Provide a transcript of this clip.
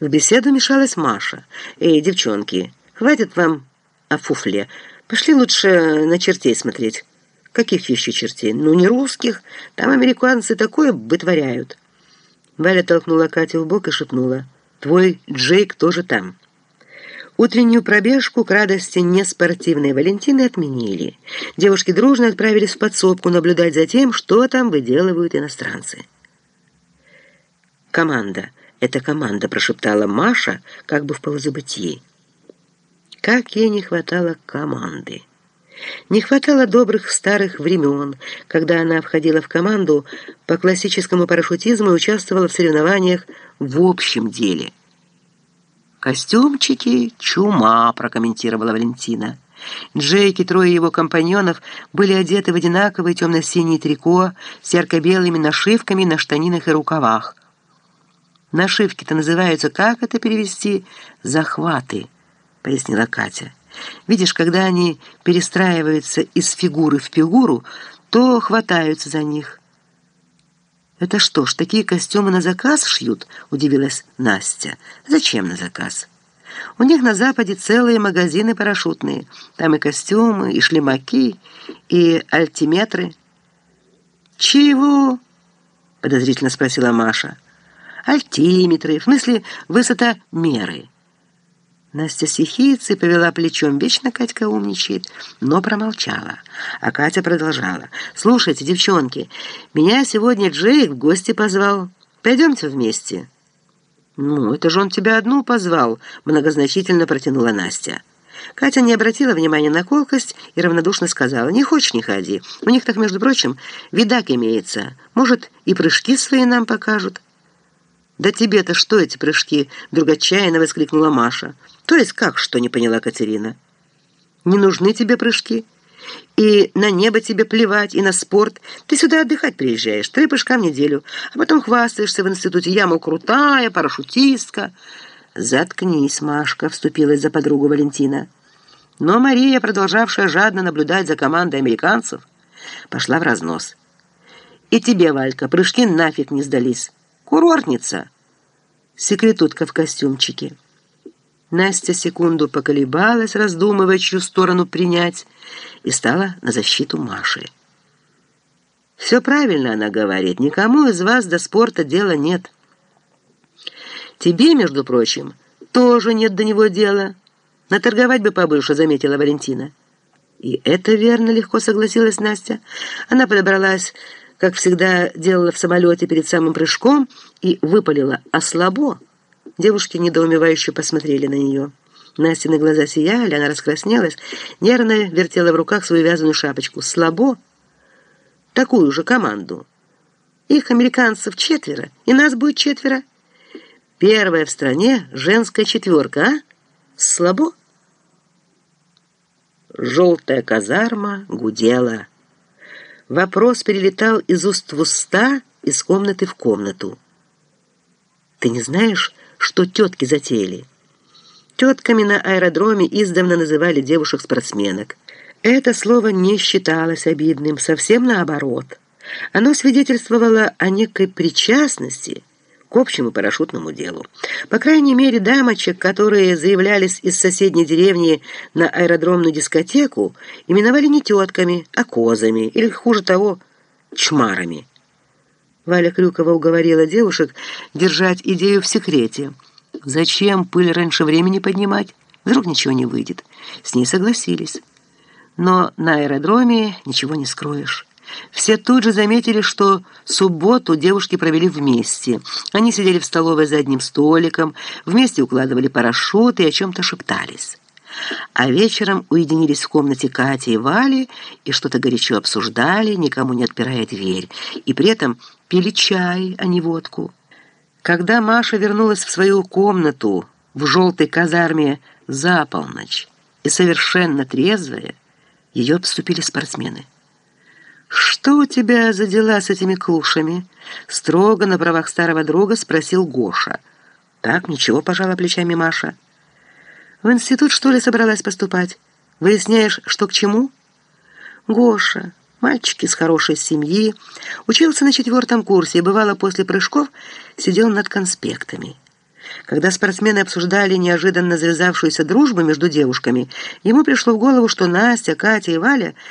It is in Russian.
В беседу мешалась Маша. «Эй, девчонки, хватит вам о фуфле. Пошли лучше на чертей смотреть». «Каких еще чертей? Ну, не русских. Там американцы такое вытворяют». Валя толкнула Катю в бок и шепнула. «Твой Джейк тоже там». Утреннюю пробежку к радости неспортивной Валентины отменили. Девушки дружно отправились в подсобку наблюдать за тем, что там выделывают иностранцы. «Команда. Это команда», — прошептала Маша, как бы в полузабытии. Как ей не хватало команды. Не хватало добрых старых времен, когда она входила в команду по классическому парашютизму и участвовала в соревнованиях в общем деле. «Костюмчики — чума», — прокомментировала Валентина. Джейк и трое его компаньонов были одеты в одинаковые темно-синие трико с ярко-белыми нашивками на штанинах и рукавах. Нашивки-то называются, как это перевести, «захваты», — пояснила Катя. Видишь, когда они перестраиваются из фигуры в фигуру, то хватаются за них. «Это что ж, такие костюмы на заказ шьют?» — удивилась Настя. «Зачем на заказ?» «У них на Западе целые магазины парашютные. Там и костюмы, и шлемаки, и альтиметры». «Чего?» — подозрительно спросила Маша. «Альтиметры, в смысле высота меры». Настя с ехицей повела плечом. Вечно Катька умничает, но промолчала. А Катя продолжала. «Слушайте, девчонки, меня сегодня Джейк в гости позвал. Пойдемте вместе». «Ну, это же он тебя одну позвал», — многозначительно протянула Настя. Катя не обратила внимания на колкость и равнодушно сказала, «Не хочешь, не ходи. У них так, между прочим, видак имеется. Может, и прыжки свои нам покажут». «Да тебе-то что эти прыжки?» — вдруг отчаянно воскликнула Маша. «То есть как, что?» — не поняла Катерина. «Не нужны тебе прыжки. И на небо тебе плевать, и на спорт. Ты сюда отдыхать приезжаешь, три прыжка в неделю, а потом хвастаешься в институте. Я, крутая, парашютистка». «Заткнись, Машка», — вступилась за подругу Валентина. Но Мария, продолжавшая жадно наблюдать за командой американцев, пошла в разнос. «И тебе, Валька, прыжки нафиг не сдались». Курортница. Секретутка в костюмчике. Настя секунду поколебалась, раздумывая, чью сторону принять, и стала на защиту Маши. «Все правильно она говорит. Никому из вас до спорта дела нет. Тебе, между прочим, тоже нет до него дела. Наторговать бы побольше», — заметила Валентина. «И это верно», — легко согласилась Настя. Она подобралась как всегда делала в самолете перед самым прыжком, и выпалила «А слабо?» Девушки недоумевающе посмотрели на нее. Настины глаза сияли, она раскраснелась, нервно вертела в руках свою вязаную шапочку. «Слабо?» «Такую же команду. Их, американцев, четверо, и нас будет четверо. Первая в стране женская четверка, а? Слабо?» Желтая казарма гудела. Вопрос перелетал из уст в уста, из комнаты в комнату. «Ты не знаешь, что тетки затеяли?» Тетками на аэродроме издавна называли девушек-спортсменок. Это слово не считалось обидным, совсем наоборот. Оно свидетельствовало о некой причастности – к общему парашютному делу. По крайней мере, дамочек, которые заявлялись из соседней деревни на аэродромную дискотеку, именовали не тетками, а козами, или, хуже того, чмарами. Валя Крюкова уговорила девушек держать идею в секрете. Зачем пыль раньше времени поднимать? Вдруг ничего не выйдет. С ней согласились. Но на аэродроме ничего не скроешь. Все тут же заметили, что субботу девушки провели вместе. Они сидели в столовой за одним столиком, вместе укладывали парашюты и о чем-то шептались. А вечером уединились в комнате Кати и Вали и что-то горячо обсуждали, никому не отпирая дверь, и при этом пили чай, а не водку. Когда Маша вернулась в свою комнату в желтой казарме за полночь и совершенно трезвая, ее обступили спортсмены. «Что у тебя за дела с этими клушами?» Строго на правах старого друга спросил Гоша. «Так, ничего, пожала плечами Маша. В институт, что ли, собралась поступать? Выясняешь, что к чему?» «Гоша, мальчик из хорошей семьи, учился на четвертом курсе и, бывало, после прыжков сидел над конспектами». Когда спортсмены обсуждали неожиданно завязавшуюся дружбу между девушками, ему пришло в голову, что Настя, Катя и Валя